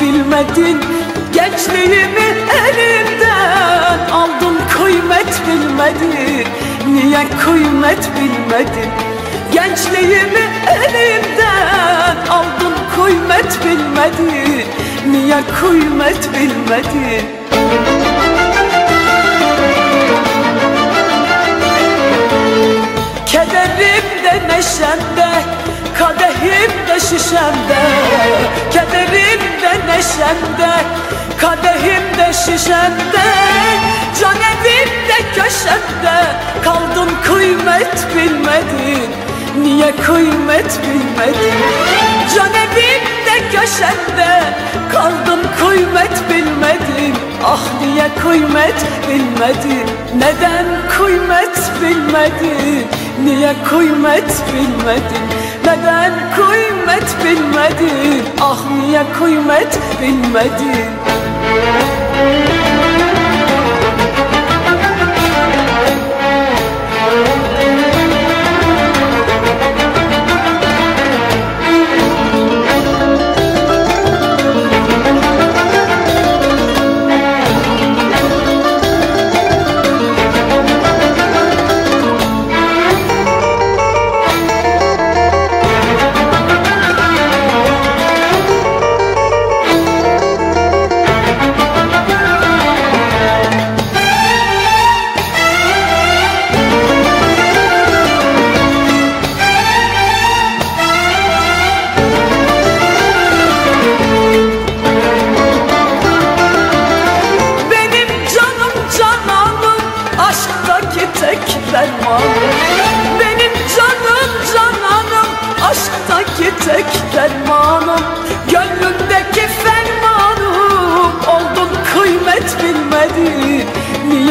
bilmedin. Gençliğimi elimden aldın kıymet bilmedin. Niye kıymet bilmedin? Gençliğimi elimden aldın kıymet bilmedin. Niye kıymet bilmedin? Kederimde neşemde Kadehimde şişemde Neşemde Kadehimde şişemde Can evimde köşemde. Kaldın kıymet bilmedin Niye kıymet bilmedin? Can evimde köşemde Kaldın kıymet bilmedin. Ah niye kıymet bilmedin Neden kıymet bilmedin? Niye kıymet bilmedin Neden kıymet bilmedin Ah niye kıymet bilmedin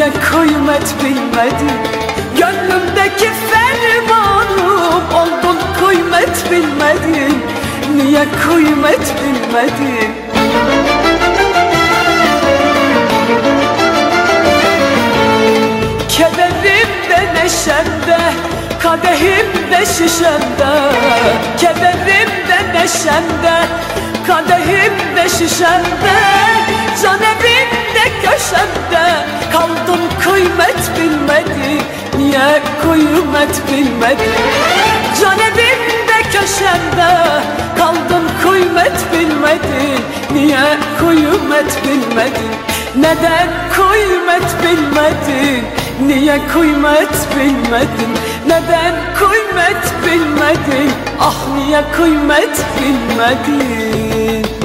Niye kıymet bilmedin? Gönlümdeki fermanım oldun kıymet bilmedin. Niye kıymet bilmedin? Kederimde neşemde Kadehimde şişemde. Kederimde neşemde Kadehimde şişemde kıymet bilmedin Niye kıymet bilmedin Can evimde köşemde Kaldın kıymet bilmedin Niye kıymet bilmedin Neden kıymet bilmedin Niye kıymet bilmedin Neden kıymet bilmedin Ah niye kıymet bilmedin